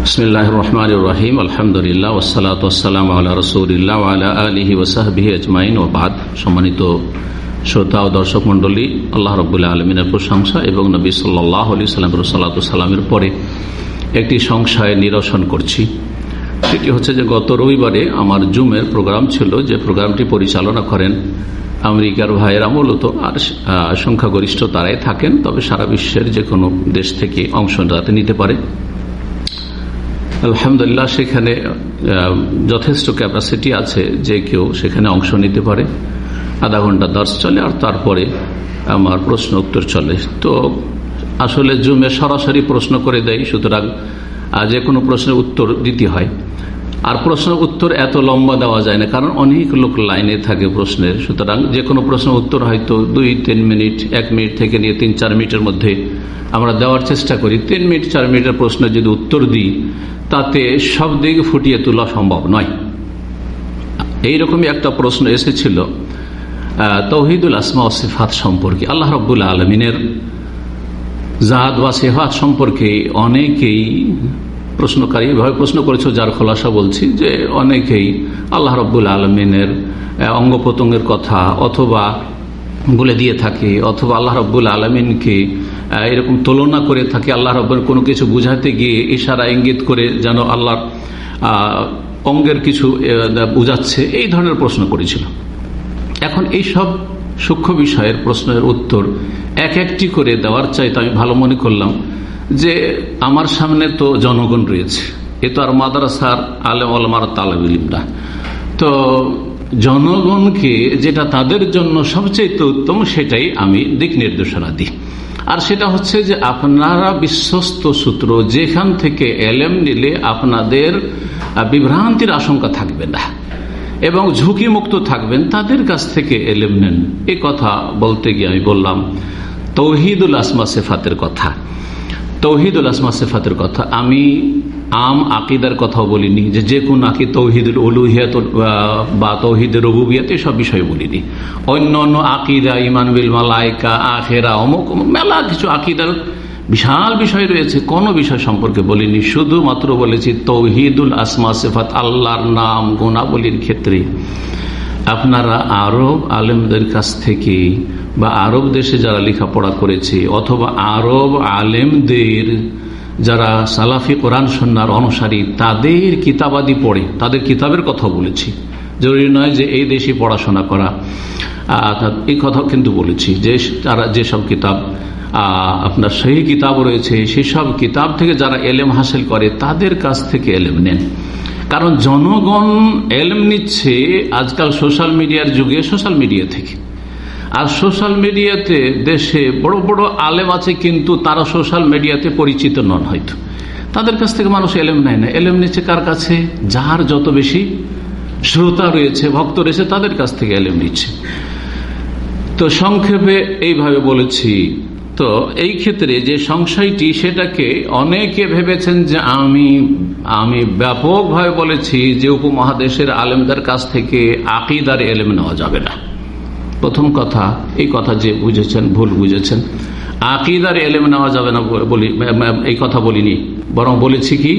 বিসমিল্লাহ রহমান রহিম আলহামদুলিল্লাহ ওসালাত আল্লাহ সম্মানিত শ্রোতা ও দর্শক মন্ডলী আল্লাহ রবুল্লাহ আলমিনের প্রশংসা এবং নবী সাল্লাহ আলি সাল্লাম সাল্লা সাল্লামের পরে একটি সংশয় নিরসন করছি। সেটি হচ্ছে যে গত রবিবারে আমার জুমের প্রোগ্রাম ছিল, যে প্রোগ্রামটি পরিচালনা করেন আমেরিকার ভাইয়েরা মূলত আর সংখ্যাগরিষ্ঠ তারাই থাকেন, তবে সারা বিশ্বের যে কোনো দেশ থেকে অংশ যাতে নিতে পারে। আলহামদুলিল্লাহ, সেখানে যথেষ্ট ক্যাপাসিটি আছে যে কেউ সেখানে অংশ নিতে পারে। আধা ঘণ্টা দর্শ চলে, আর তারপরে আমার প্রশ্ন উত্তর চলে। তো আসলে জুমে সরাসরি প্রশ্ন করে দেয়, সুতরাং যে কোনো প্রশ্নের উত্তর দিতে হয়। আর প্রশ্ন উত্তর এত লম্বা দেওয়া যায় না, কারণ অনেক লোক লাইনে থাকে প্রশ্নের। সুতরাং যে কোনো প্রশ্নের উত্তর হয়তো দুই, তিন মিনিট, এক মিনিট থেকে নিয়ে তিন, চার মিনিটের মধ্যে আমরা দেওয়ার চেষ্টা করি। তিন মিনিট, চার মিনিটের প্রশ্নের যদি উত্তর দিই, তাতে সব দিক ফুটিয়ে তোলা সম্ভব নয়। এইরকমই একটা প্রশ্ন এসেছিল তৌহিদুল আসমা ও সিফাত সম্পর্কে। আল্লাহ রব্বুল আলমিনের জাহাদ বা সেফাত সম্পর্কে অনেকেই প্রশ্নকারী এভাবে প্রশ্ন করেছ, যার খোলাসা বলছি যে অনেকেই আল্লাহ রব্বুল আলমিনের অঙ্গ প্রত্যঙ্গের কথা অথবা বলে দিয়ে থাকে, অথবা আল্লাহ রব্বুল আলমিনকে এরকম তুলনা করে থাকে, আল্লাহ রব্বের কোনো কিছু বুঝাতে গিয়ে ইশারা ইঙ্গিত করে যেন আল্লাহর অঙ্গের কিছু বুঝাচ্ছে, এই ধরনের প্রশ্ন করেছিল। এখন এই সব সূক্ষ্ম বিষয়ের প্রশ্নের উত্তর এক একটি করে দেওয়ার চাইতে আমি ভালো মনে করলাম। যে আমার সামনে তো জনগণ রয়েছে। এ তো আর মাদ্রাসার আলেম আলমার তালেবিলিমরা। তো জনগণকে যেটা তাদের জন্য সবচেয়ে উত্তম, সেটাই আমি দিক নির্দেশনা দিই। আর সেটা হচ্ছে যে আপনারা বিশ্বস্ত সূত্র, যেখান থেকে এলেম নিলে আপনাদের বিভ্রান্তির আশঙ্কা থাকবে না। এবং ঝুঁকি মুক্ত থাকবেন, তাদের কাছ থেকে এলেম নেন। এ কথা বলতে গিয়ে আমি বললাম, তৌহিদুল আসমা সেফাতের কথা। তৌহিদুল আসমা সেফাতের কথা। আমি আম আকিদার কথাও বলিনি যে যে কোন আকি তৌহিদুল উলুহিয়াত বা তৌহিদ রবুবিয়াত, এসব বিষয় বলিনি। অন্য অন্য আকিদা ইমান বিল মালাইকা, আখেরা অমুক, মেলা কিছু আকিদার বিশাল বিষয় রয়েছে, কোন বিষয় সম্পর্কে বলিনি। শুধুমাত্র বলেছি তৌহিদুল আসমা সেফাত, আল্লাহর নাম, গুণাবলীর ক্ষেত্রে। আপনারা আরব আলেমদের কাছ থেকে বা আরব দেশে যারা লেখাপড়া করেছে, অথবা আরব আলেমদের যারা সালাফি কোরআন সন্ন্যার অনুসারী, তাদের কিতাবাদি পড়ে, তাদের কিতাবের কথা বলেছি। জরুরি নয় যে এই দেশে পড়াশোনা করা। এই কথা কিন্তু বলেছি যে তারা যেসব কিতাব আপনার সেই কিতাব রয়েছে, সেসব কিতাব থেকে যারা এলেম হাসিল করে, তাদের কাছ থেকে এলেম নেন। কারণ জনগণ এলম নিচ্ছে আজকাল সোশ্যাল মিডিয়ার যুগে, সোশ্যাল মিডিয়া থেকে। আর সোশ্যাল মিডিয়াতে দেশে বড় বড় আলেম আছে কিন্তু তারা সোশ্যাল মিডিয়াতে পরিচিত নন হয়তো। তাদের কাছ থেকে মানুষ এলেম নেয় না। এলেম নিচ্ছে কার কাছে? যার যত বেশি শ্রোতা রয়েছে, ভক্ত রয়েছে, তাদের কাছ থেকে এলেম নিচ্ছে। তো সংক্ষেপে এইভাবে বলেছি। তো এই ক্ষেত্রে যে সংশয়টি, সেটাকে অনেকে ভেবেছেন যে আমি আমি ব্যাপকভাবে বলেছি যে উপমহাদেশের আলেমদের কাছ থেকে আকিদার এলেম নেওয়া যাবে না। প্রথম কথা, এই কথা যে বুঝেছেন, ভুল বুঝেছেন। আকিদার এলেম নেওয়া যাবে না বলি এই কথা বলিনি। বরং বলেছি কি,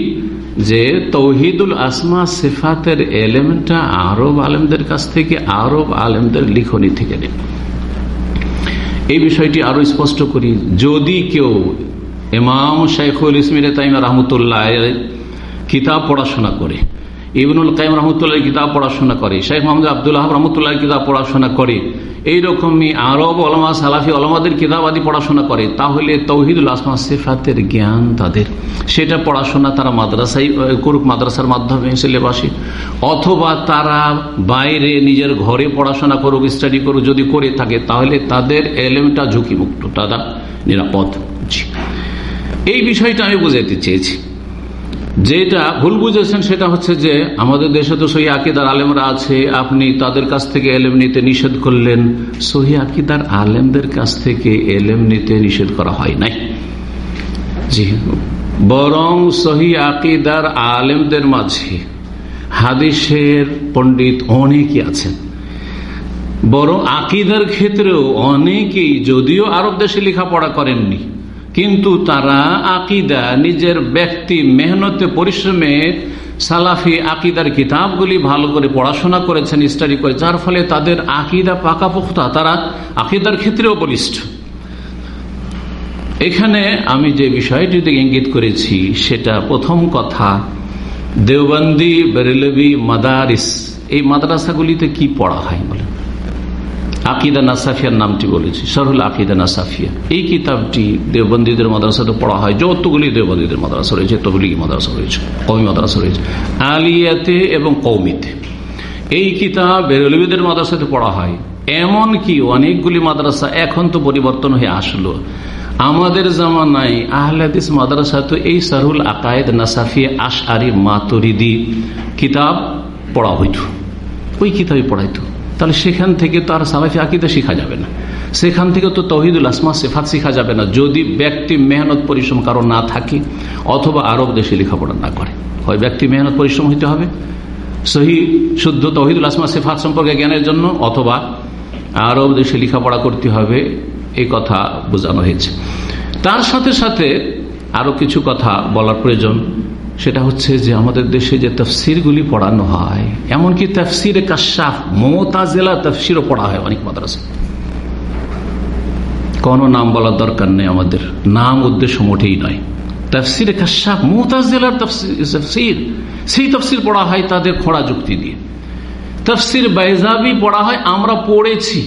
যে তৌহিদুল আসমা সেফাতের এলেমটা আরব আলেমদের কাছ থেকে, আরব আলেমদের লিখনি থেকে নেই এই বিষয়টি আরও স্পষ্ট করি, যদি কেউ ইমাম শাইখুল ইসমির তাইমা রহমতুল্লাহ কিতাব পড়াশোনা করে ইবনুল কাইম রহমতুল্লাহ কিতাব পড়াশোনা করে, শেখ মোহাম্মদ আবদুল্লাহ রহমতুল্লাহ কিতাব পড়াশোনা করে, এইরকমই আরব অলমা সালাফি অলমাদের কিতাব আদি পড়াশোনা করে, তাহলে তৌহিদুল আসমা সেফাতের জ্ঞান তাদের। সেটা পড়াশোনা তারা মাদ্রাসায় করুক মাদ্রাসার মাধ্যমে সিলেবাসে। অথবা তারা বাইরে নিজের ঘরে পড়াশোনা করুক স্টাডি করুক, যদি করে থাকে, তাহলে তাদের এলেমটা ঝুঁকিমুক্ত, তারা নিরাপদ। এই বিষয়টা আমি বুঝাইতে চেয়েছি। যেটা ভুল বুঝেছেন সেটা হচ্ছে যে আমাদের দেশে তো সহি আকিদার আলেমরা আছে, আপনি তাদের কাছ থেকে এলেম নিতে নিষেধ করলেন, সহি আকিদার আলেমদের কাছ থেকে এলেম নিতে নিষেধ করা হয় নাই। জি বরং সহি আকিদার আলেমদের মাঝে হাদিসের পণ্ডিত অনেকে আছেন। বরং আকিদার ক্ষেত্রেও অনেকেই, যদিও আরব দেশে লেখাপড়া করেননি কিন্তু তারা আকিদা, নিজের ব্যক্তি মেহনতে পরিশ্রমে সালাফি আকিদার কিতাবগুলি ভালো করে পড়াশোনা করেছেন স্টাডি করে যার ফলে তাদের আকিদা পাকাপোক্তা, তারা আকিদার ক্ষেত্রেও বলিষ্ঠ। এখানে আমি যে বিষয়টি ইঙ্গিত করেছি, সেটা প্রথম কথা, দেওবন্দি, বেরেলবি, মাদারিস, এই মাদ্রাসাগুলিতে কি পড়া হয় বলেন? আকিদা নাসাফিয়ার নামটি বলেছি সরহুল আকিদা নাসাফিয়া। এই কিতাবটি দেবন্দীদের মাদ্রাসাতে পড়া হয়, যতগুলি দেবন্দীদের মাদ্রাসা রয়েছে তবলিগি মাদ্রাসা রয়েছে কৌমি মাদ্রাসা রয়েছে। আলিয়াতে এবং কৌমিতে এই কিতাব বেরলবিদের মাদ্রাসাতে পড়া হয়। এমন কি অনেকগুলি মাদ্রাসা এখন তো পরিবর্তন হয়ে আসলো। আমাদের জামানায় আহলাদিস মাদ্রাসা তো এই সারুল আকায়েদ নাসাফি আশআরি মাতুরিদি কিতাব পড়া হইত। ওই কিতাবে পড়াইতো। তাহলে সেখান থেকে তো আর সালাফি আকিদা শেখা যাবে না। সেখান থেকে তো তহিদুল আসমা সেফাত শেখা যাবে না। যদি ব্যক্তি মেহনত পরিশ্রম কারও না থাকে, অথবা আরব দেশে লেখাপড়া না করে। হয় ব্যক্তি মেহনত পরিশ্রম হইতে হবে? সহি শুদ্ধ তহিদুল আসমা সেফাত সম্পর্কে জ্ঞানের জন্য, অথবা আরব দেশে লেখাপড়া করতে হবে এই কথা বোঝানো হয়েছে। তার সাথে সাথে আরও কিছু কথা বলার প্রয়োজন। সেটা হচ্ছে যে আমাদের দেশে যে তফসিরগুলি পড়ানো হয়, এমনকি তফসির কাশাফ, মোতাজেলা তফসিরও পড়া হয় অনেক মাদ্রাসা কোন নাম বলার দরকার নেই আমাদের, নাম উদ্দেশ্য মোটেই নয়। তফসির কাশাফ, মোতাজেলার তফসির, সেই তফসির পড়া হয় তাদের খোঁড়া যুক্তি দিয়ে। তফসির বাইজাবি পড়া হয়, আমরা পড়েছি,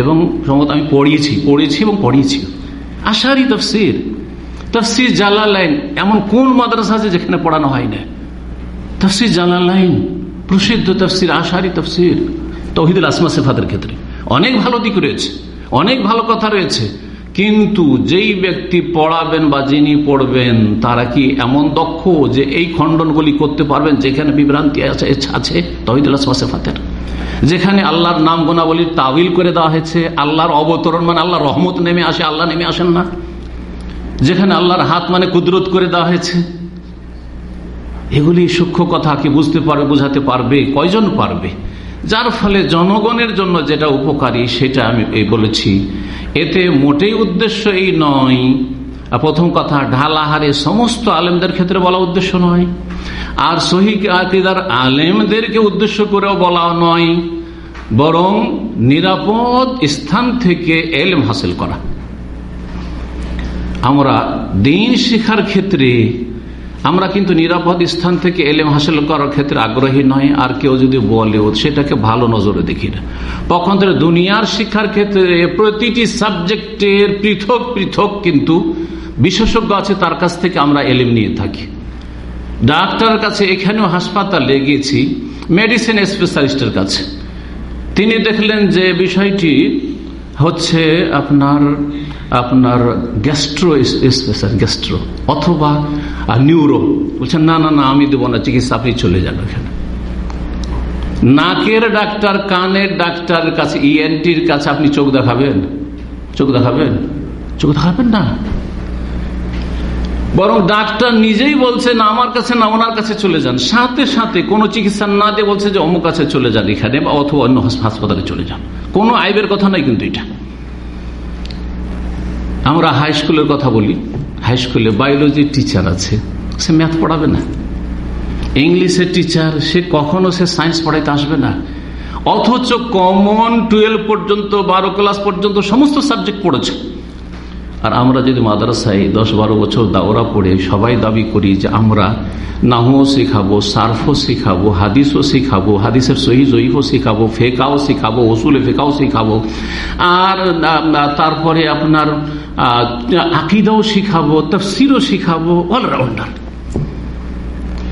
এবং সম্ভবত আমি পড়িয়েছি, পড়েছি এবং পড়িয়েছি। আশারি তফসির তফসির জালালাইন এমন কোন মাদ্রাসা আছে যেখানে পড়ানো হয় না? তফসির জালালাইন প্রসিদ্ধ তফসির, আশারি তফসির, তহিদুল আসমা সেফাদের ক্ষেত্রে। অনেক ভালো দিক রয়েছে, অনেক ভালো কথা রয়েছে, কিন্তু যেই ব্যক্তি পড়াবেন বা যিনি পড়বেন, তারা কি এমন দক্ষ যে এই খণ্ডনগুলি করতে পারবেন যেখানে বিভ্রান্তি আছে আছে তহিদুল আসমা সেফাতের? যেখানে আল্লাহর নাম গোনাবলির তাবিল করে দেওয়া হয়েছে, আল্লাহর অবতরণ মানে আল্লাহ রহমত নেমে আসে, আল্লাহ নেমে আসেন না। যেখানে আল্লাহর হাত মানে কুদরত করে দেওয়া হয়েছে। এগুলি সূক্ষ্ম কথা কি বুঝতে পারবে, বোঝাতে পারবে, কয়জন পারবে? যার ফলে জনগণের জন্য যেটা উপকারী সেটা আমি বলেছি। এতে মোটেই উদ্দেশ্য এই নয়। প্রথম কথা ঢালাহারে সমস্ত আলেমদের ক্ষেত্রে বলা উদ্দেশ্য নয়। আর আকিদার আলেমদেরকে উদ্দেশ্য করেও বলা নয়। বরং নিরাপদ স্থান থেকে এলেম হাসিল করা। আমরা দিন শিখার ক্ষেত্রে, আমরা কিন্তু নিরাপদ স্থান থেকে এলেম হাসিল করার ক্ষেত্রে আগ্রহী নয়, আর কেউ যদি বলে সেটাকে ভালো নজরে দেখি না। পক্ষান্তরে দুনিয়ার শিক্ষার ক্ষেত্রে প্রতিটি সাবজেক্টের পৃথক পৃথক কিন্তু বিশেষজ্ঞ আছে, তার কাছ থেকে আমরা এলেম নিয়ে থাকি। ডাক্তারের কাছে এখানেও হাসপাতালে গিয়েছি মেডিসিন স্পেশালিস্টের কাছে। তিনি দেখলেন যে বিষয়টি হচ্ছে আপনার আপনার গ্যাস্ট্রো স্পেশাল গ্যাস্ট্রো অথবা নিউরো বলছেন, না না না, আমি দেবো না, চিকিৎসা, আপনি চলে যান ওখানে। নাকের ডাক্তার, কানের ডাক্তারের কাছে ইএনটির কাছে আপনি চোখ দেখাবেন? চোখ দেখাবেন? চোখ দেখাবেন না? বরং ডাক্তার নিজেই বলছে, না, আমার কাছে না, ওনার কাছে চলে যান। সাথে সাথে কোনো চিকিৎসা না দিয়ে বলছে যে, অমুক কাছে চলে যান এখানে বা অথবা অন্য হাসপাতালে চলে যান। কোনো আইবের কথা নাই কিন্তু এটা। আমরা হাই স্কুলের কথা বলি। হাই স্কুলে বায়োলজির টিচার আছে। সে ম্যাথ পড়াবে না। ইংলিশের টিচার সে কখনো সে সায়েন্স পড়াইতে আসবে না। অথচ কমন টুয়েলভ পর্যন্ত, বারো ক্লাস পর্যন্ত সমস্ত সাবজেক্ট পড়েছে। আর আমরা যদি মাদ্রাসায় দশ বারো বছর দাওরা পড়ে সবাই দাবি করি যে আমরা নাহও শেখাবো, সার্ফও শেখাবো, হাদিসও শেখাবো, হাদিসের সহি জয়ীফও শেখাবো, ফেকাও শেখাবো ওসুলে ফেকাও শেখাবো, আর তারপরে আপনার আকিদাও শিখাবো, তফসিরও শিখাবো অলরাউন্ডার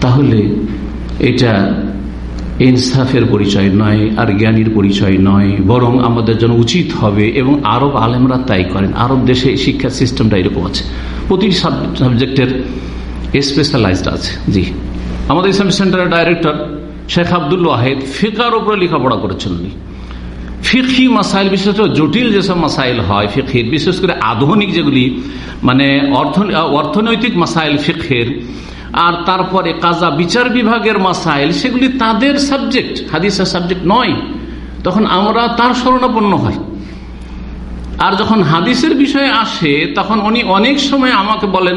তাহলে এটা ইনসাফের পরিচয় নয়, আর জ্ঞানীর পরিচয় নয়, বরং আমাদের জন্য উচিত হবে, এবং আরব আলেমরা তাই করেন। আরব দেশে শিক্ষা সিস্টেমটা এরকম আছে। প্রতিটি সাবজেক্টের স্পেশালাইজড আছে। জি। আমাদের ইসলাম সেন্টারের ডাইরেক্টর শেখ আবদুল ওয়াহেদ ফিকার উপরে লেখাপড়া করেছেন উনি। ফিকি মাসাইল বিশেষ করে জটিল যেসব মাসাইল হয় ফিকির বিশেষ করে আধুনিক যেগুলি মানে অর্থনৈতিক মাসাইল ফিকের আর তারপরে কাজা বিচার বিভাগের মাসাইল, সেগুলি তাদের সাবজেক্ট হাদিসের সাবজেক্ট নয়। তখন আমরা তার স্মরণাপন্ন হয় আর যখন হাদিসের বিষয়ে আসে, তখন উনি অনেক সময় আমাকে বলেন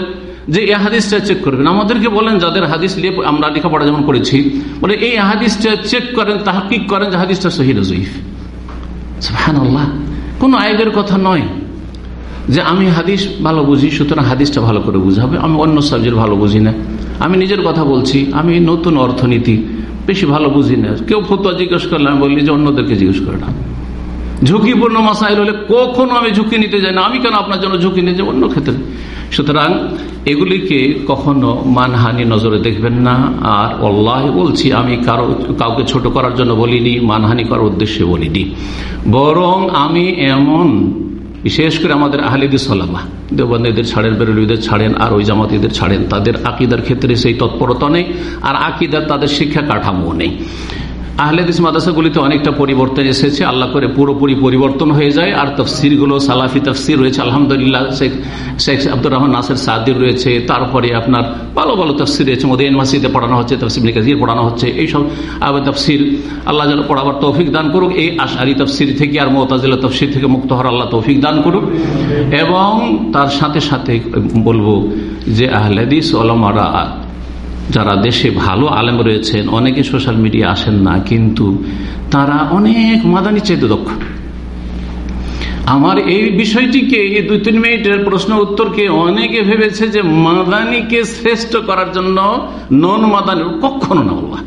যে এই হাদিসটা চেক করবেন। আমাদেরকে বলেন, যাদের হাদিস নিয়ে আমরা লেখাপড়া যেমন করেছি, বলে, এই হাদিসটা চেক করেন, তাহকিক করেন যে হাদিসটা সহিদ জয়ীফ কোন আয়েবের কথা নয় যে, আমি হাদিস ভালো বুঝি, সুতরাং হাদিসটা ভালো করে বুঝাবে আমি অন্য সাবজেক্ট ভালো বুঝি না। আমি নিজের কথা বলছি, আমি নতুন অর্থনীতি, বেশি ভালো বুঝি না। কেউ ফতুয়া জিজ্ঞেস করলাম বললি যে অন্যদেরকে জিজ্ঞেস করে না। ঝুঁকিপূর্ণ মাসাইল হলে কখনো আমি ঝুঁকি নিতে যাই না, আমি কেন আপনার জন্য ঝুঁকি নিতে অন্য ক্ষেত্রে? সুতরাং এগুলিকে কখনো মানহানি নজরে দেখবেন না, আর অল্লাহ বলছি, আমি কারও, কাউকে ছোট করার জন্য বলিনি, মানহানি করার উদ্দেশ্যে বলিনি। বরং আমি এমন বিশেষ করে আমাদের আহলিদি সালামা দেবন্দীদের ছাড়েন, বেরুলিদের ছাড়েন, আর ওই জামাতিদের ছাড়েন, তাদের আকিদার ক্ষেত্রে সেই তৎপরতা নেই, আর আকিদার তাদের শিক্ষা কাঠামো নেই। আহলেদিস মাদাসাগুলিতে অনেকটা পরিবর্তন এসেছে। আল্লাহ করে পুরোপুরি পরিবর্তন হয়ে যায়। আর তফসিরগুলো, সালাফি তফসির রয়েছে। আলহামদুলিল্লাহ, শেখ শেখ আব্দুর রহমান নাসের সাদির রয়েছে। তারপরে আপনার ভালো ভালো তফসির রয়েছে। মোদী ইউনিভার্সিটিতে পড়ানো হচ্ছে, তফসির কাজির পড়ানো হচ্ছে। এইসব আবার তফসির, আল্লাহ যেন পড়াবার তৌফিক দান করুক। এই আশারি তফসির থেকে আর মোতাজিল্লা তফসির থেকে মুক্ত হওয়ার আল্লাহ তৌফিক দান করুক। এবং তার সাথে সাথে বলব যে আহলেদিস ওলামারা যারা দেশে ভালো আলেম রয়েছেন, অনেকে সোশ্যাল মিডিয়া আসেন না, কিন্তু তারা অনেক মাদানি চেয়ে দক্ষ। আমার এই বিষয়টিকে, এই দুই তিন মিনিটের প্রশ্ন উত্তরকে অনেকে ভেবেছে যে মাদানিকে শ্রেষ্ঠ করার জন্য নন মাদানি, কখনো না বলবা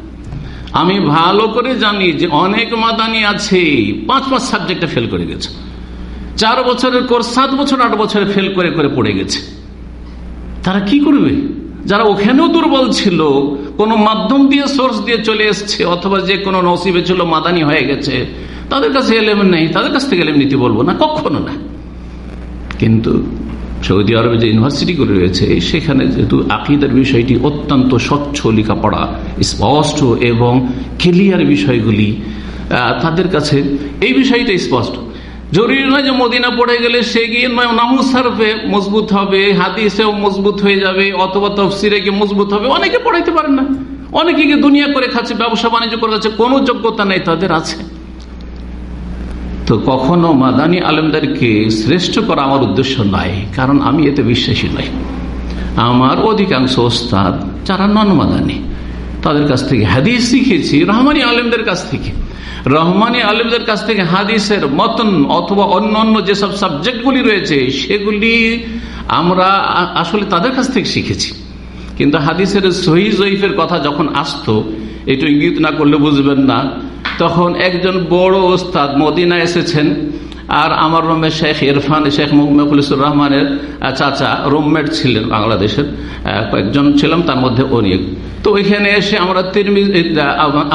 আমি ভালো করে জানি যে অনেক মাদানি আছে পাঁচ পাঁচ সাবজেক্টে ফেল করে গেছে। চার বছরের কোর্স সাত বছর, আট বছরে ফেল করে করে পড়ে গেছে। তারা কি করবে? যারা ওখানেও দুর্বল ছিল, কোন মাধ্যম দিয়ে সোর্স দিয়ে চলে এসছে, অথবা যে কোনো নসিবে ছিল, মাদানি হয়ে গেছে, তাদের কাছে এলেম নেই, তাদের কাছ থেকে এলেম নিতে বলব না, কখনো না। কিন্তু সৌদি আরবে যে ইউনিভার্সিটিগুলি রয়েছে, সেখানে যেহেতু আকিদের বিষয়টি অত্যন্ত স্বচ্ছ লেখাপড়া, স্পষ্ট এবং ক্লিয়ার বিষয়গুলি তাদের কাছে এই বিষয়টা স্পষ্ট। জরুরি নয় যে মদিনা পড়ে গেলে সে গিয়ে নামুসারফে মজবুত হবে, হাদিসেও মজবুত হয়ে যাবে, অথবা তফসিরে গিয়ে মজবুত হবে। অনেকে পড়াইতে পারেন না। অনেকে গিয়ে দুনিয়া করে খাচ্ছে, ব্যবসা বাণিজ্য করে যাচ্ছে কোনো যোগ্যতা নেই তাদের আছে। তো কখনো মাদানী আলমদারকে শ্রেষ্ঠ করা আমার উদ্দেশ্য নয় কারণ আমি এতে বিশ্বাসী নই। আমার অধিকাংশ ওস্তাদ, যারা নন মাদানী, তাদের কাছ থেকে হাদিস শিখেছি, রহমানি আলমদের কাছ থেকে। রহমানি আলিমদের কাছ থেকে হাদিসের মতন অথবা অন্য অন্য যেসব সাবজেক্টগুলি রয়েছে, সেগুলি আমরা আসলে তাদের কাছ থেকে শিখেছি। কিন্তু হাদিসের সহি জয়ীফের কথা যখন আসতো, একটু ইঙ্গিত না করলে বুঝবেন না, তখন একজন বড় ওস্তাদ মদিনা এসেছেন আর আমার রুমে শেখ ইরফান, শেখ মুখলিসুর রহমানের চাচা রুমমেট ছিলেন বাংলাদেশের। কয়েকজন ছিলাম, তার মধ্যে অনেক তো ওইখানে এসে আমরা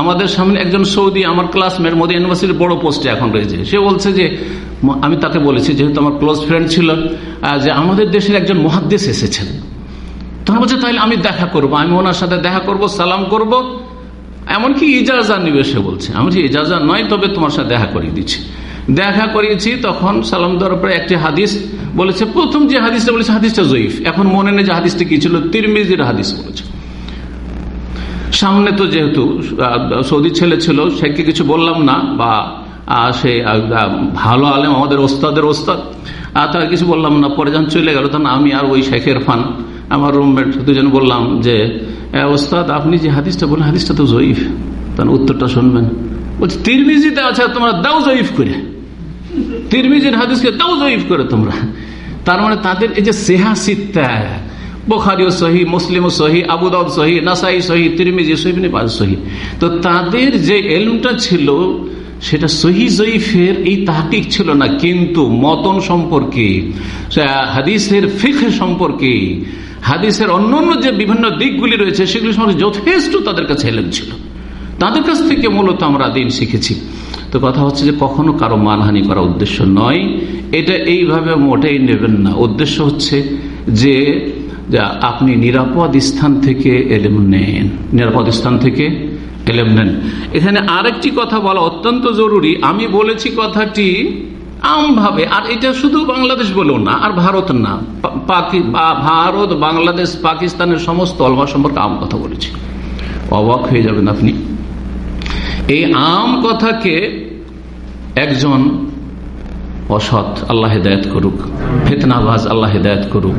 আমাদের সামনে একজন সৌদি, আমার ক্লাসমেট মোদী ইউনিভার্সিটির বড় পোস্টে এখন রয়েছে। সে বলছে যে আমি তাকে বলেছি, যেহেতু আমার ক্লোজ ফ্রেন্ড ছিল যে আমাদের দেশের একজন মহাদ্দেশ এসেছেন। তখন বলছে, তাহলে আমি দেখা করব, আমি ওনার সাথে দেখা করব, সালাম করব। এমনকি ইজাজা নিবে, সে বলছে। আমি ইজাজা নয়, তবে তোমার সাথে দেখা করিয়ে দিচ্ছি। দেখা করিয়েছি, তখন সালাম দেওয়ার একটি হাদিস বলেছে, প্রথম যে হাদিসটা বলেছে, হাদিসটা জয়ীফ। এখন মনে নেই যে হাদিসটা কি ছিল, তিরমিজির হাদিস বলেছে। সামনে তো যেহেতু সৌদি ছেলে ছিল, সেকে কিছু বললাম না, বা সে ভালো আলেম, আমাদের ওস্তাদের ওস্তাদ আর তার কিছু বললাম না, পরে যখন চলে গেল, তখন আমি আর ওই শেখের ফান, আমার রুমমেট দুজন বললাম যে ওস্তাদ, আপনি যে হাদিসটা বলেন হাদিসটা তো জয়ীফ। তখন উত্তরটা শুনবেন। বলছি, তিরমিজিতে আছে, তোমরা দাও জয়ীফ করে। তিরমিজির হাদিসকে তাও জয়ীফ করে তোমরা। তার মানে তাদের এই যে সেহা সিত্তা, বোখারিও সহি, মুসলিমও সহি, আবুদাউদ সহি, নাসাই সহি, তিরমিজি সহি পাঁচ সহি। তো তাদের যে এলমটা ছিল, সেটা সহি জয়ীফের এই তাহকিক ছিল না, কিন্তু মতন সম্পর্কে হাদিসের ফিখ সম্পর্কে, হাদিসের অন্যান্য যে বিভিন্ন দিকগুলি রয়েছে, সেগুলি সম্পর্কে যথেষ্ট তাদের কাছে এলেম ছিল। তাদের কাছ থেকে মূলত আমরা দিন শিখেছি। তো কথা হচ্ছে যে কখনো কারও মানহানি করা উদ্দেশ্য নয়। এটা এইভাবে মোটেই নেবেন না। উদ্দেশ্য হচ্ছে যে আপনি নিরাপদ স্থান থেকে এলেম নেন। নিরাপদ স্থান থেকে এলেম নেন। এখানে আরেকটি কথা বলা অত্যন্ত জরুরি। আমি বলেছি কথাটি আমভাবে। আর এটা শুধু বাংলাদেশ বলেও না, আর ভারত না। ভারত, বাংলাদেশ, পাকিস্তানের সমস্ত অলমা সম্পর্কে আম কথা বলেছি। অবাক হয়ে যাবেন আপনি। এই আম কথাকে একজন অসৎ আল্লাহ হেদায়ত করুক, ফেতনাবাজ আল্লাহ হেদায়ত করুক।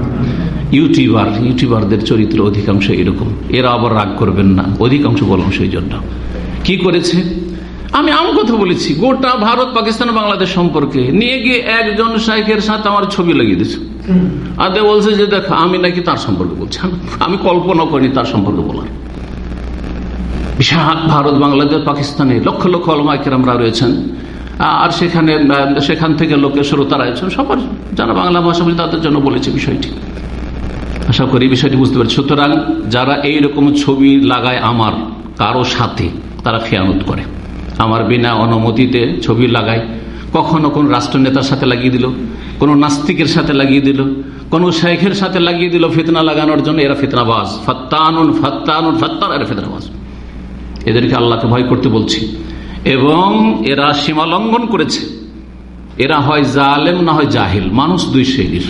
ইউটিউবার, ইউটিউবারদের চরিত্র অধিকাংশ এরকম। এরা আবার রাগ করবেন না। অধিকাংশ বললাম সেই জন্য। কি করেছে? আমি আম কথা বলেছি। গোটা ভারত, পাকিস্তান, বাংলাদেশ সম্পর্কে। নিয়ে গিয়ে একজন শাইখের সাথে আমার ছবি লাগিয়ে দিয়েছে। আর বলছে যে, দেখ, আমি নাকি তার সম্পর্কে বলছি। আমি কল্পনা করিনি তার সম্পর্কে বলার। বিশাল ভারত, বাংলাদেশ, পাকিস্তানে লক্ষ লক্ষ অলমাইকেরামরা রয়েছেন। আর সেখানে সেখান থেকে লোকের শ্রোতারা আছেন সবার যারা বাংলা ভাষা বলে তাদের জন্য বলেছে বিষয়টি। আশা করি বিষয়টি বুঝতে পারছি। সুতরাং যারা এই রকম ছবি লাগায় আমার, কারও সাথে, তারা খেয়ানত করে। আমার বিনা অনুমতিতে ছবি লাগায়। কখনো কোন রাষ্ট্রনেতার সাথে লাগিয়ে দিল, কোন নাস্তিকের সাথে লাগিয়ে দিল, কোন শেখের সাথে লাগিয়ে দিল ফিতনা লাগানোর জন্য এরা ফিতনাবাজ। ফত্তানুন ফত্তানুন, ফত্তান, এরা ফিতনাবাজ। এদেরকে আল্লাহকে ভয় করতে বলছি। এবং এরা সীমা লঙ্ঘন করেছে। এরা হয় জালেম না হয় জাহিল। মানুষ দুই শ্রেণির।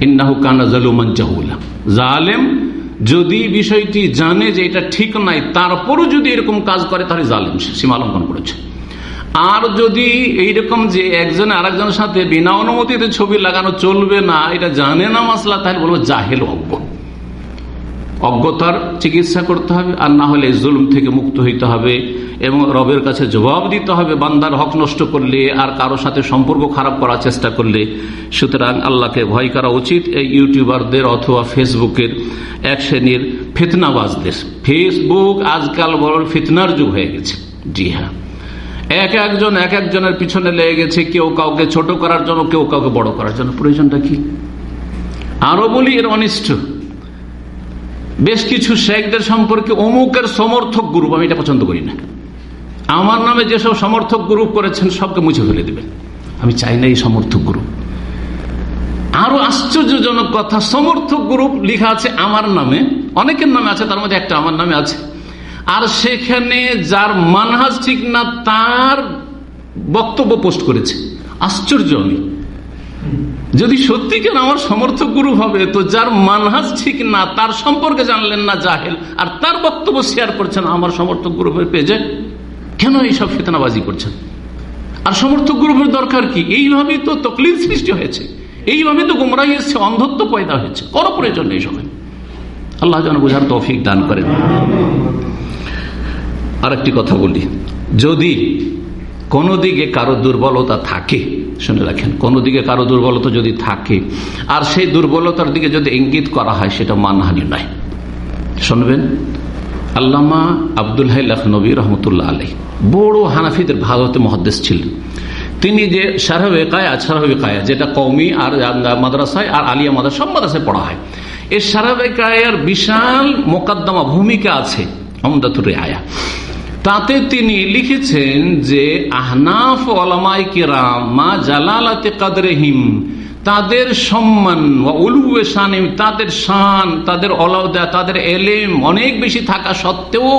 ইন্নাহু কানা জালুমান জাহুলা। জালেম যদি বিষয়টি জানে যে এটা ঠিক নাই, তারপরও যদি এরকম কাজ করে, তাহলে জালেম সীমা লঙ্ঘন করেছে। আর যদি এইরকম যে একজন আরেকজনের সাথে বিনা অনুমতিতে ছবি লাগানো চলবে না, এটা জানে না মাসলা, তাহলে বলব জাহেল অজ্ঞ অজ্ঞতার চিকিৎসা করতে হবে, আর না হলে জুলুম থেকে মুক্ত হইতে হবে এবং রবের কাছে জবাব দিতে হবে, বান্দার হক নষ্ট করলে আর কারও সাথে সম্পর্ক খারাপ করার চেষ্টা করলে। সুতরাং আল্লাহকে ভয় করা উচিত এই ইউটিউবারদের অথবা ফেসবুকের এক শ্রেণির ফিতনাবাজদের। ফেসবুক আজকাল বড় ফিতনার যুগ হয়ে গেছে। জি হ্যাঁ। এক একজন, এক একজনের পিছনে লেগে গেছে, কেউ কাউকে ছোট করার জন্য, কেউ কাউকে বড় করার জন্য। প্রয়োজনটা কি? আরও বলি, এর অনিষ্ট। বেশ কিছু শেখদের সম্পর্কে অমুকের সমর্থক গ্রুপ, আমি এটা পছন্দ করি না। আমার নামে যেসব সমর্থক গ্রুপ করেছেন, সবকে মুছে ফেলে দেবেন আমি চাই না এই সমর্থক গ্রুপ। আরও আশ্চর্যজনক কথা, সমর্থক গ্রুপ লিখা আছে আমার নামে, অনেকের নামে আছে, তার মধ্যে একটা আমার নামে আছে। আর সেখানে যার মানহাজ ঠিক না, তার বক্তব্য পোস্ট করেছে। আশ্চর্য আমি। যদি সত্যিকার আমার সমর্থক গুরু হবে, তো যার মানহাজ ঠিক না, তার সম্পর্কে জানলেন না জাহেল, আর তার বক্তব্য শেয়ার করছেন, আমার সমর্থক গ্রুপের পেজে কেন এইসব ফেতনাবাজি করছেন? আর সমর্থক গ্রুপের দরকার কি? এইভাবেই তো তকলিফ সৃষ্টি হয়েছে এইভাবে তো গুমরাই এসছে, অন্ধত্ব পয়দা হয়েছে, কোনো প্রয়োজন নেই সময় আল্লাহ যেন বোঝার তৌফিক দান করেন। আরেকটি কথা বলি, যদি কোনো দিকে কারও দুর্বলতা থাকে, শুনে রাখেন কোনো দিকে কারও দুর্বলতা যদি থাকে, আর সেই দুর্বলতার দিকে যদি ইঙ্গিত করা হয়, সেটা মানহানি নয়। শুনবেন? আল্লামা আব্দুল হাই লখনবী রহমতুল্লাহ আলী বড় হানাফিদের ভারতে মহাদ্দেশ ছিলেন তিনি যে সারহবে কায়া সারহবে কায়া যেটা কৌমি আর মাদ্রাসায় আর আলিয়া মাদ্রাসা, সব মাদ্রাসায় পড়া হয়। এই সারহবে কায়ার বিশাল মোকদ্দমা ভূমিকা আছে আয়া তাতে তিনি লিখেছেন যে আহনাফ ওলামাই কিরাম, মা জালালাতে কাদরেহিম, তাদের সম্মান শানিম, তাদের শান, তাদের অলৌদা তাদের এলেম অনেক বেশি থাকা সত্ত্বেও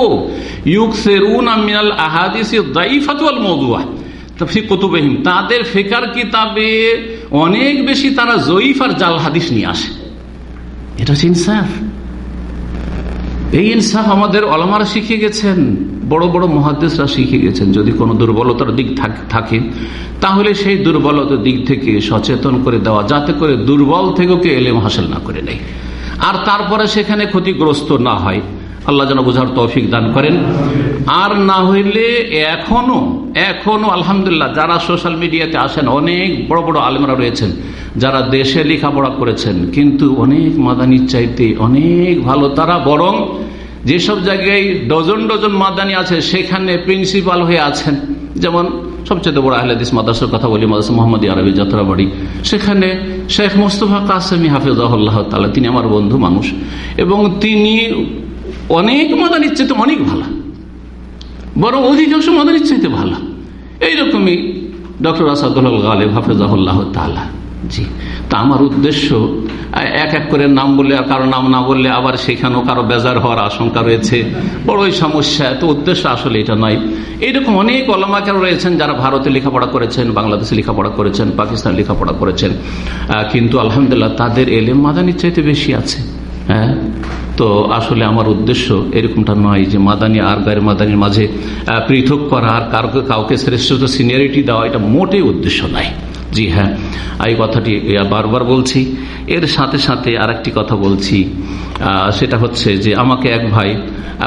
ইউকসেরুন মিনাল আহাদিসি দাইফাতুয়াল মৌদুয়া কুতুবহিম, তাদের ফেকার কিতাবে অনেক বেশি তারা জয়ীফ আর জাল হাদিস নিয়ে আসে। এটা হচ্ছে ইনসাফ। এই ইনসাফ আমাদের অলমারা শিখে গেছেন। বড় বড় মহাদেশরা শিখে গেছেন, যদি কোনো দুর্বলতার দিক থাকে তাহলে সেই দুর্বলতার দিক থেকে সচেতন করে দেওয়া, যাতে করে দুর্বল থেকেও কে এলেম হাসিল না করে নেয়। আর তারপরে সেখানে ক্ষতিগ্রস্ত না হয়। আল্লাহ যেন বোঝার তৌফিক দান করেন। আর না হইলে এখনও এখনও আলহামদুলিল্লাহ যারা সোশ্যাল মিডিয়াতে আসেন, অনেক বড় বড় আলমরা রয়েছেন, যারা দেশে লেখাপড়া করেছেন, কিন্তু অনেক মাদানির চাইতে অনেক ভালো, তারা বরং যেসব জায়গায় ডজন ডজন মাদানি আছে, সেখানে প্রিন্সিপাল হয়ে আছেন। যেমন সবচেয়ে বড় আহলেদিস মাদাসের কথা বলি মাদাস মোহাম্মদ আরবি যাত্রাবাড়ি সেখানে শেখ মোস্তফা কাসেমি হাফিজাহুল্লাহ তালা তিনি আমার বন্ধু মানুষ। এবং তিনি অনেক মাদানির চাইতে অনেক ভালো। বরং অধিকাংশ মাদানির চাইতে ভালো। এইরকমই ডক্টর আসাদুল্লাহ গালেব হাফেজাহুল্লাহ তালা জি। তা আমার উদ্দেশ্য, এক এক করে নাম বললে আর কারও নাম না বললে আবার সেখানেও কারও বেজার হওয়ার আশঙ্কা রয়েছে। বড়ই সমস্যা, তো উদ্দেশ্য আসলে এটা নয়। এইরকম অনেক অলমাকের রয়েছেন যারা ভারতে লেখাপড়া করেছেন, বাংলাদেশে লেখাপড়া করেছেন, পাকিস্তান লেখাপড়া করেছেন। কিন্তু আলহামদুলিল্লাহ তাদের এলেম মাদানির চাইতে বেশি আছে। হ্যাঁ? তো আসলে আমার উদ্দেশ্য এরকমটা নয় যে মাদানি আর গায়ের মাদানির মাঝে পৃথক করা আর কাউকে কাউকে শ্রেষ্ঠ সিনিয়রিটি দেওয়া, এটা মোটেই উদ্দেশ্য নয়। জি হ্যাঁ এই কথাটি বারবার বলছি। এর সাথে সাথে আর একটি কথা বলছি সেটা হচ্ছে যে আমাকে এক ভাই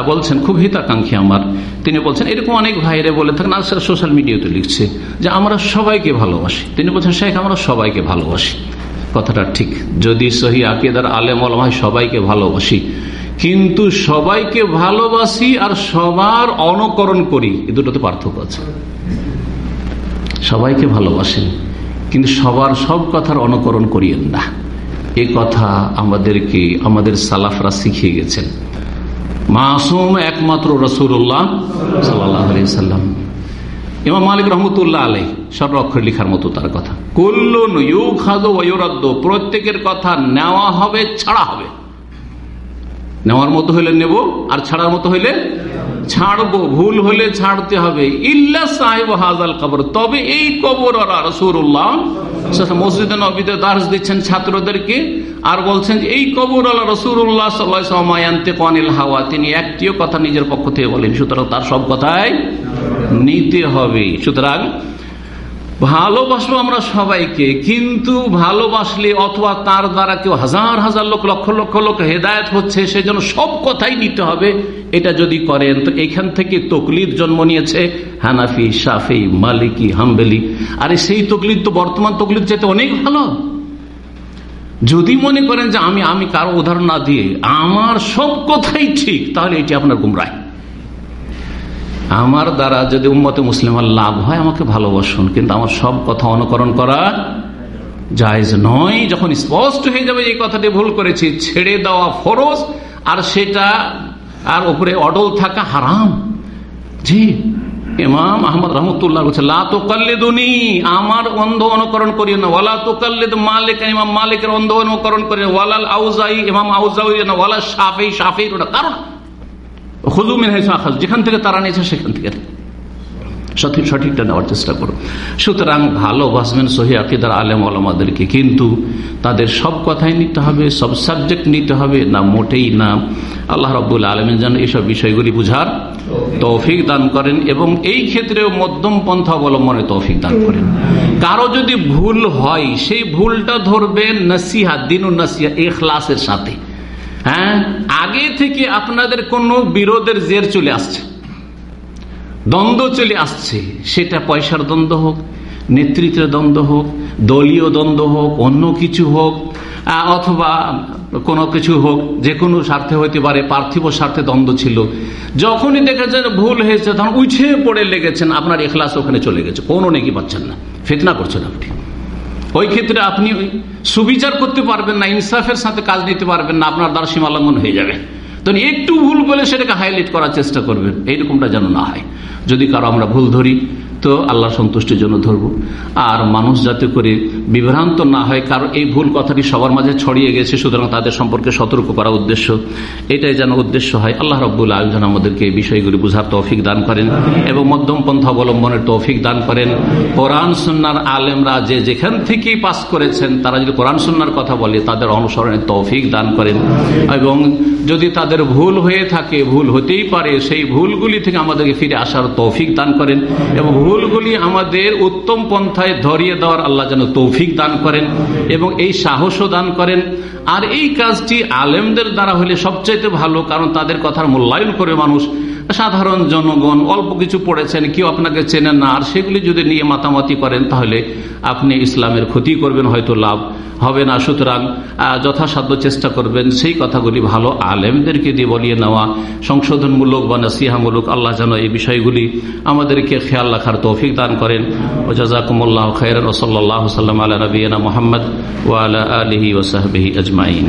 বলছেন, খুব হিতাকাঙ্ক্ষী আমার। তিনি বলছেন, এরকম অনেক ভাইরে বলে থাকেন আর সোশ্যাল মিডিয়াতে লিখছে যে আমরা সবাইকে ভালোবাসি। তিনি বলছেন, শেখ, আমরা সবাইকে ভালোবাসি। কথাটা ঠিক। যদি সহি আকিদার আলেম হয়, সবাইকে ভালোবাসি। কিন্তু সবাইকে ভালোবাসি আর সবার অনুকরণ করি, এ দুটোতে পার্থক্য আছে। সবাইকে ভালোবাসেন। কিন্তু সবার সব কথার অনুকরণ করিয়েন না। এ কথা আমাদেরকে, আমাদের সালাফরা শিখিয়ে গেছেন। মাসুম একমাত্র রসুল্লাহ সাল্লাম ইমাম মালিক রহমতুল্লাহ আলাই সব অক্ষর লিখার মতো তার কথা। কুল্লুন প্রত্যেকের কথা নেওয়া হবে, ছাড়া হবে। নেওয়ার মতো হইলে নেব, আর ছাড়ার মতো হইলে ছাড়বো, ভুল হলে ছাড়তে হবে। ইল্লা সাহেব হাজাল কবর। তবে এই কবর রসুল্লাহ মসজিদে নবীতে দাস দিচ্ছেন ছাত্রদেরকে আর বলছেন এই কবর আল্লাহ রসুল্লাহ সাল্লাহান্তে কনিল হাওয়া। তিনি একটিও কথা নিজের পক্ষ থেকে বলেন সুতরাং তার সব কথাই নিতে হবে। সুতরাং ভালোবাসবো আমরা সবাইকে, কিন্তু ভালোবাসলে অথবা তার দ্বারা কেউ হাজার হাজার লোক, লক্ষ লক্ষ লোক হেদায়ত হচ্ছে, সেজন্য সব কথাই নিতে হবে। এটা যদি করেন, তো এখান থেকে তকলিদ জন্ম নিয়েছে, হানাফি সাফি মালিকি, হাম্বেলি। আরে সেই তকলিদ তো, বর্তমান তকলিদ যেতে অনেক ভালো। যদি মনে করেন যে আমি আমি কারও উদাহরণ না দিয়ে আমার সব কথাই ঠিক, তাহলে এটি আপনার গুমরায় আমার দ্বারা যদি উম্মতে মুসলিমার লাভ হয়, আমাকে ভালোবাসুন। কিন্তু আমার সব কথা অনুকরণ করা জায়জ নয়। যখন স্পষ্ট হয়ে যাবে এই কথাটি ভুল করেছি, ছেড়ে দেওয়া ফরজ, আর সেটা, আর ওপরে অডল থাকা হারাম। জি, ইমাম আহমদ রহমতুল্লাহ বলছে, লা তো কাল্লেদুনি আমার অন্ধ অনুকরণ করি না। ওয়ালা তো কাল্লেদ মালিক ইমাম মালিকের অন্ধ অনুকরণ করি ওয়ালাল আউজাই ইমাম আউজাই না ওয়ালা সাফি সাফি ওটা যেখান থেকে তারা নিয়েছে সেখান থেকে। সঠিক সঠিকটা নেওয়ার চেষ্টা করো। সুতরাং ভালোবাসবেন সহি আকিদার আলেম আলমাদেরকে কিন্তু তাদের সব কথাই নিতে হবে, সব সাবজেক্ট নিতে হবে, না মোটেই না। আল্লাহ রব্বুল আলমেন যেন এইসব বিষয়গুলি বুঝার তৌফিক দান করেন এবং এই ক্ষেত্রেও মধ্যম পন্থা অবলম্বনে তৌফিক দান করেন। কারও যদি ভুল হয়, সেই ভুলটা ধরবেন, নাসিহা দিন নাসিহা, এখলাসের সাথে। হ্যাঁ? আগে থেকে আপনাদের কোনো বিরোধের জের চলে আসছে। দ্বন্দ্ব চলে আসছে। সেটা পয়সার দ্বন্দ্ব হোক, নেতৃত্বের দ্বন্দ্ব হোক, দলীয় দ্বন্দ্ব হোক, অন্য কিছু হোক অথবা কোনো কিছু হোক, যে কোনো স্বার্থে হইতে পারে, পার্থিব স্বার্থে দ্বন্দ্ব ছিল। যখনই দেখেছেন ভুল হয়েছে, তখন উঠে পড়ে লেগেছেন, আপনার এখলাস ওখানে চলে গেছে। কোনো নেকি পাচ্ছেন না। ফেতনা করছেন আপনি। ওই ক্ষেত্রে আপনি সুবিচার করতে পারবেন না, ইনসাফের সাথে কাজ নিতে পারবেন না, আপনার দ্বারা সীমালঙ্ঘন হয়ে যাবে। তো একটু ভুল বলে সেটাকে হাইলাইট করার চেষ্টা করবেন, এইরকমটা যেন না হয়। যদি কারও আমরা ভুল ধরি তো আল্লাহ সন্তুষ্টির জন্য ধরব। আর মানুষ যাতে করে বিভ্রান্ত না হয়, কারণ এই ভুল কথাটি সবার মাঝে ছড়িয়ে গেছে, সুতরাং তাদের সম্পর্কে সতর্ক করা উদ্দেশ্য। এটাই যেন উদ্দেশ্য হয়। আল্লাহ রব্বুল আয়োজন আমাদেরকে এই বিষয়গুলি বুঝার তৌফিক দান করেন এবং মধ্যম পন্থা অবলম্বনের তৌফিক দান করেন। কোরআন সন্ন্যার আলেমরা যে যেখান থেকেই পাস করেছেন, তারা যদি কোরআন সন্ন্যার কথা বলে, তাদের অনুসরণের তৌফিক দান করেন। এবং যদি তাদের ভুল হয়ে থাকে, ভুল হতেই পারে, সেই ভুলগুলি থেকে আমাদেরকে ফিরে আসার তৌফিক দান করেন এবং ভুলগুলি আমাদের উত্তম পন্থায় ধরিয়ে দেওয়ার আল্লাহ যেন তৌফিক দান করেন এবং এই সাহসও দান করেন। আর এই কাজটি আলেমদের দ্বারা হলে সবচাইতে ভালো, কারণ তাদের কথার মূল্যায়ন করে মানুষ সাধারণ জনগণ অল্প কিছু পড়েছেন, কেউ আপনাকে চেনেন না, আর সেগুলি যদি নিয়ে মাতামাতি করেন, তাহলে আপনি ইসলামের ক্ষতি করবেন, হয়তো লাভ হবে না। সুতরাং যথাসাধ্য চেষ্টা করবেন, সেই কথাগুলি ভালো আলেমদেরকে দিয়ে বলিয়ে নেওয়া, সংশোধনমূলক বা নাসিহামূলক, আল্লাহ যেন এই বিষয়গুলি আমাদেরকে খেয়াল রাখার তৌফিক দান করেন। ও জাজাকুমুল্লাহ খৈরন সাল্লাম আলা নবীনা মোহাম্মদ ওয়ালা আলহি ওসাহবিহি আজমাইন।